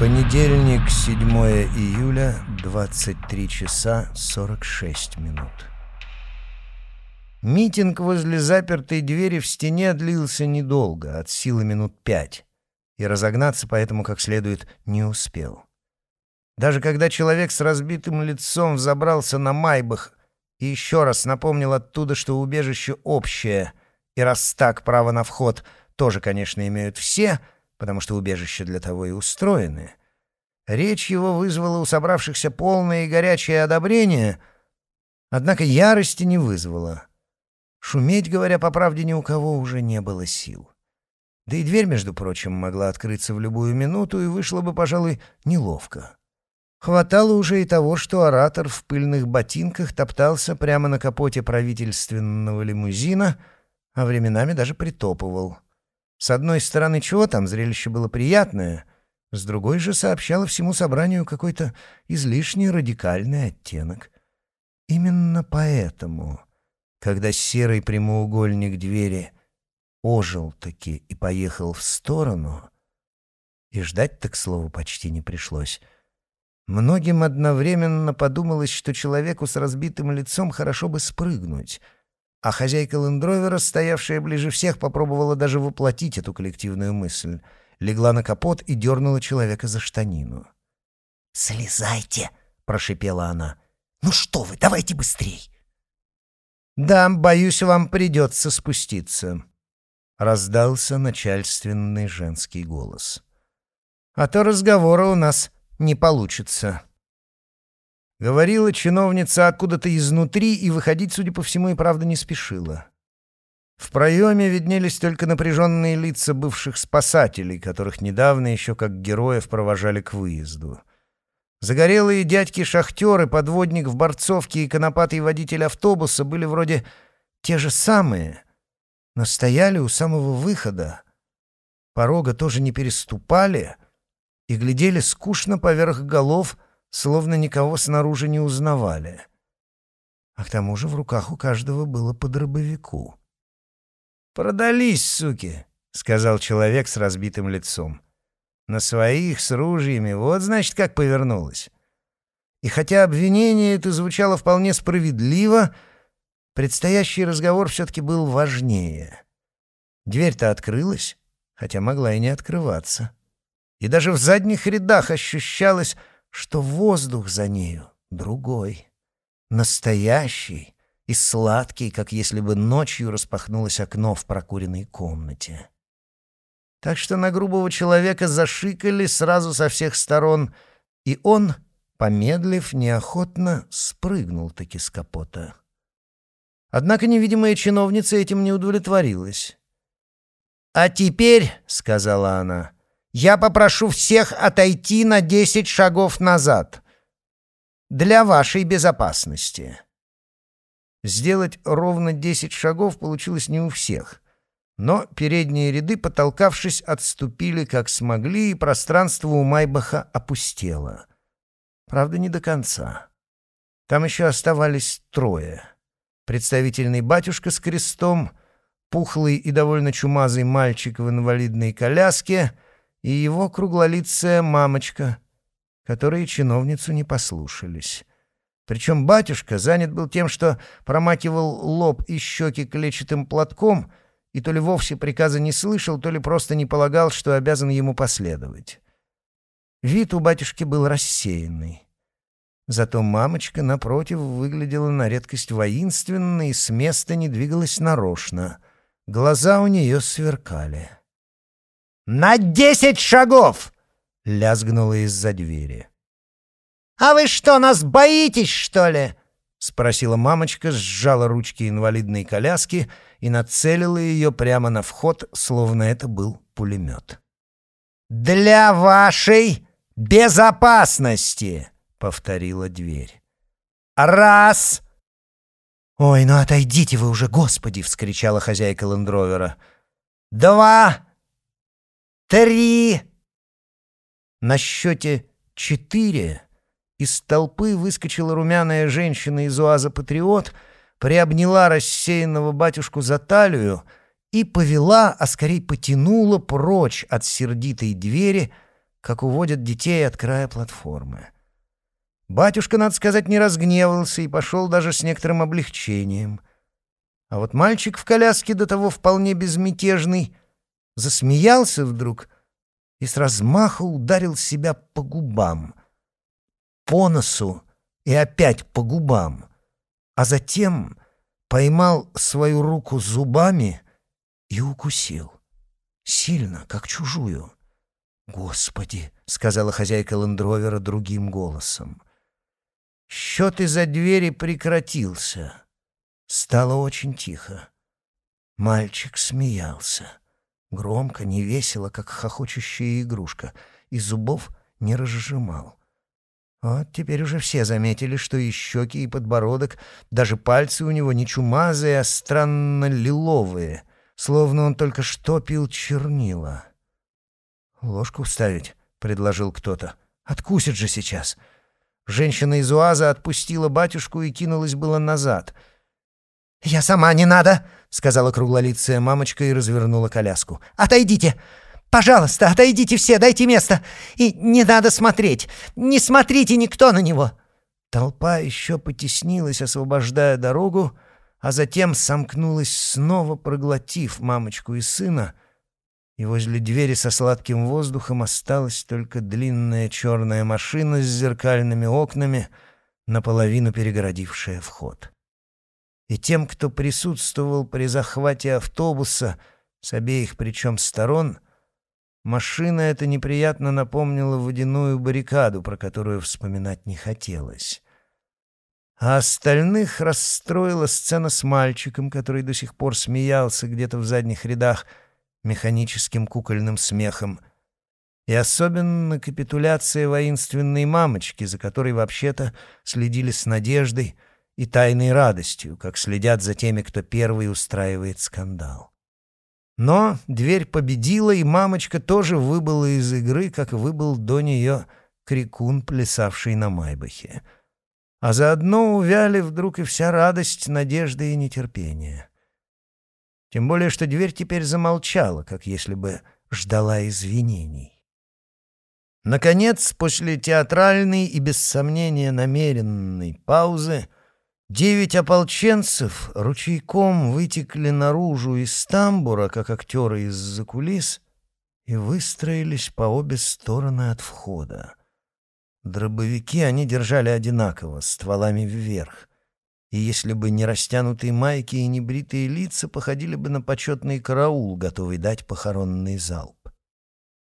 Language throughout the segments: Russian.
Понедельник, 7 июля, 23 часа 46 минут. Митинг возле запертой двери в стене длился недолго, от силы минут пять, и разогнаться поэтому как следует не успел. Даже когда человек с разбитым лицом взобрался на Майбах и еще раз напомнил оттуда, что убежище общее, и раз так право на вход тоже, конечно, имеют все — потому что убежища для того и устроены. Речь его вызвала у собравшихся полное и горячее одобрение, однако ярости не вызвала. Шуметь, говоря по правде, ни у кого уже не было сил. Да и дверь, между прочим, могла открыться в любую минуту и вышло бы, пожалуй, неловко. Хватало уже и того, что оратор в пыльных ботинках топтался прямо на капоте правительственного лимузина, а временами даже притопывал — с одной стороны, чего там, зрелище было приятное, с другой же сообщало всему собранию какой-то излишне радикальный оттенок. Именно поэтому, когда серый прямоугольник двери ожил-таки и поехал в сторону, и ждать так слову почти не пришлось, многим одновременно подумалось, что человеку с разбитым лицом хорошо бы спрыгнуть — а хозяйка лендровера, стоявшая ближе всех, попробовала даже воплотить эту коллективную мысль. Легла на капот и дернула человека за штанину. «Слезайте!» — прошипела она. «Ну что вы, давайте быстрей!» «Да, боюсь, вам придется спуститься», — раздался начальственный женский голос. «А то разговора у нас не получится». Говорила чиновница откуда-то изнутри и выходить, судя по всему, и правда не спешила. В проеме виднелись только напряженные лица бывших спасателей, которых недавно еще как героев провожали к выезду. Загорелые дядьки-шахтеры, подводник в борцовке и конопатый водитель автобуса были вроде те же самые, но стояли у самого выхода. Порога тоже не переступали и глядели скучно поверх голов — словно никого снаружи не узнавали. А к тому же в руках у каждого было по дробовику. «Продались, суки!» — сказал человек с разбитым лицом. «На своих, с ружьями, вот, значит, как повернулось». И хотя обвинение это звучало вполне справедливо, предстоящий разговор все-таки был важнее. Дверь-то открылась, хотя могла и не открываться. И даже в задних рядах ощущалось, что воздух за нею другой, настоящий и сладкий, как если бы ночью распахнулось окно в прокуренной комнате. Так что на грубого человека зашикали сразу со всех сторон, и он, помедлив, неохотно спрыгнул таки с капота. Однако невидимая чиновница этим не удовлетворилась. «А теперь», — сказала она, я попрошу всех отойти на десять шагов назад. Для вашей безопасности. Сделать ровно десять шагов получилось не у всех. Но передние ряды, потолкавшись, отступили как смогли, и пространство у Майбаха опустело. Правда, не до конца. Там еще оставались трое. Представительный батюшка с крестом, пухлый и довольно чумазый мальчик в инвалидной коляске — и его круглолицая мамочка, которые чиновницу не послушались. Причем батюшка занят был тем, что промакивал лоб и щеки клетчатым платком и то ли вовсе приказа не слышал, то ли просто не полагал, что обязан ему последовать. Вид у батюшки был рассеянный. Зато мамочка, напротив, выглядела на редкость воинственно и с места не двигалась нарочно. Глаза у нее сверкали. «На десять шагов!» — лязгнуло из-за двери. «А вы что, нас боитесь, что ли?» — спросила мамочка, сжала ручки инвалидной коляски и нацелила ее прямо на вход, словно это был пулемет. «Для вашей безопасности!» — повторила дверь. «Раз!» «Ой, ну отойдите вы уже, господи!» — вскричала хозяйка лендровера. «Два!» Три!» На счете четыре из толпы выскочила румяная женщина из УАЗа «Патриот», приобняла рассеянного батюшку за талию и повела, а скорее потянула прочь от сердитой двери, как уводят детей от края платформы. Батюшка, надо сказать, не разгневался и пошел даже с некоторым облегчением. А вот мальчик в коляске до того вполне безмятежный засмеялся вдруг и с размаху ударил себя по губам, по носу и опять по губам, а затем поймал свою руку зубами и укусил. Сильно, как чужую. «Господи!» — сказала хозяйка лендровера другим голосом. Счет из-за двери прекратился. Стало очень тихо. Мальчик смеялся. Громко, невесело, как хохочущая игрушка, и зубов не разжимал. Вот теперь уже все заметили, что и щеки, и подбородок, даже пальцы у него не чумазые, а странно лиловые, словно он только что пил чернила. «Ложку вставить», — предложил кто-то. «Откусит же сейчас». Женщина из УАЗа отпустила батюшку и кинулась было назад. «Я сама, не надо!» — сказала круглолицая мамочка и развернула коляску. «Отойдите! Пожалуйста, отойдите все, дайте место! И не надо смотреть! Не смотрите никто на него!» Толпа еще потеснилась, освобождая дорогу, а затем сомкнулась снова, проглотив мамочку и сына — и возле двери со сладким воздухом осталась только длинная черная машина с зеркальными окнами, наполовину перегородившая вход. И тем, кто присутствовал при захвате автобуса с обеих причем сторон, машина эта неприятно напомнила водяную баррикаду, про которую вспоминать не хотелось. А остальных расстроила сцена с мальчиком, который до сих пор смеялся где-то в задних рядах — механическим кукольным смехом, и особенно капитуляция воинственной мамочки, за которой вообще-то следили с надеждой и тайной радостью, как следят за теми, кто первый устраивает скандал. Но дверь победила, и мамочка тоже выбыла из игры, как выбыл до нее крикун, плясавший на майбахе. А заодно увяли вдруг и вся радость, надежда и нетерпение. Тем более, что дверь теперь замолчала, как если бы ждала извинений. Наконец, после театральной и, без сомнения, намеренной паузы, девять ополченцев ручейком вытекли наружу из тамбура, как актеры из-за кулис, и выстроились по обе стороны от входа. Дробовики они держали одинаково, стволами вверх — и если бы не растянутые майки и не бритые лица, походили бы на почетный караул, готовый дать похоронный залп.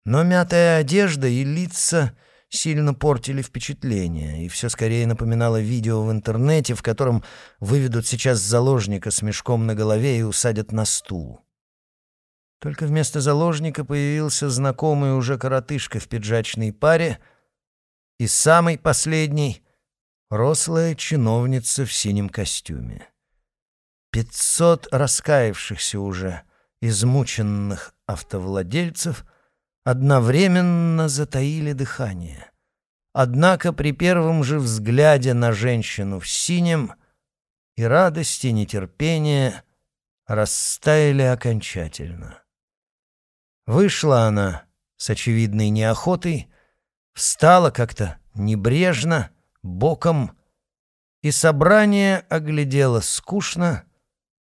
Но мятая одежда и лица сильно портили впечатление, и все скорее напоминало видео в интернете, в котором выведут сейчас заложника с мешком на голове и усадят на стул. Только вместо заложника появился знакомый уже коротышка в пиджачной паре, и самый последний — рослая чиновница в синем костюме. Пятьсот раскаявшихся уже, измученных автовладельцев одновременно затаили дыхание. Однако при первом же взгляде на женщину в синем и радость, и нетерпение растаяли окончательно. Вышла она с очевидной неохотой, встала как-то небрежно, боком, и собрание оглядело скучно,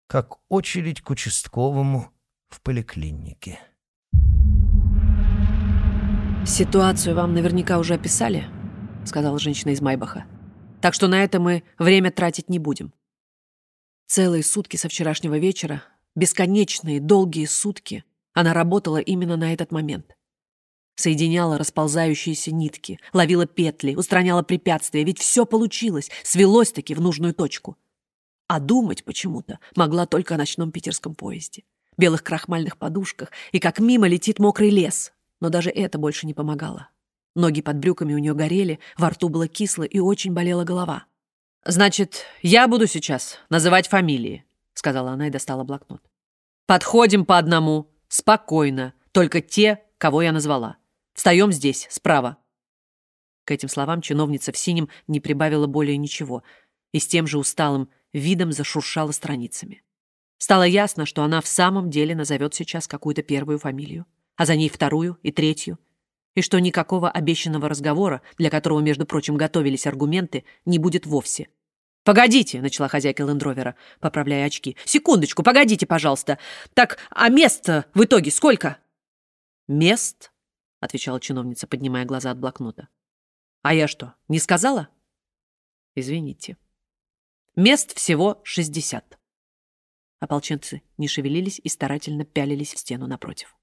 как очередь к участковому в поликлинике. «Ситуацию вам наверняка уже описали», — сказала женщина из Майбаха. «Так что на это мы время тратить не будем. Целые сутки со вчерашнего вечера, бесконечные долгие сутки, она работала именно на этот момент соединяла расползающиеся нитки, ловила петли, устраняла препятствия, ведь все получилось, свелось-таки в нужную точку. А думать почему-то могла только о ночном питерском поезде, белых крахмальных подушках и как мимо летит мокрый лес. Но даже это больше не помогало. Ноги под брюками у нее горели, во рту было кисло и очень болела голова. «Значит, я буду сейчас называть фамилии», — сказала она и достала блокнот. «Подходим по одному, спокойно, только те, кого я назвала. Встаем здесь, справа». К этим словам чиновница в синем не прибавила более ничего и с тем же усталым видом зашуршала страницами. Стало ясно, что она в самом деле назовет сейчас какую-то первую фамилию, а за ней вторую и третью. и что никакого обещанного разговора, для которого, между прочим, готовились аргументы, не будет вовсе. «Погодите», — начала хозяйка лендровера, поправляя очки. «Секундочку, погодите, пожалуйста. Так, а мест в итоге сколько?» «Мест?» — отвечала чиновница, поднимая глаза от блокнота. «А я что, не сказала?» «Извините. Мест всего шестьдесят». Ополченцы не шевелились и старательно пялились в стену напротив.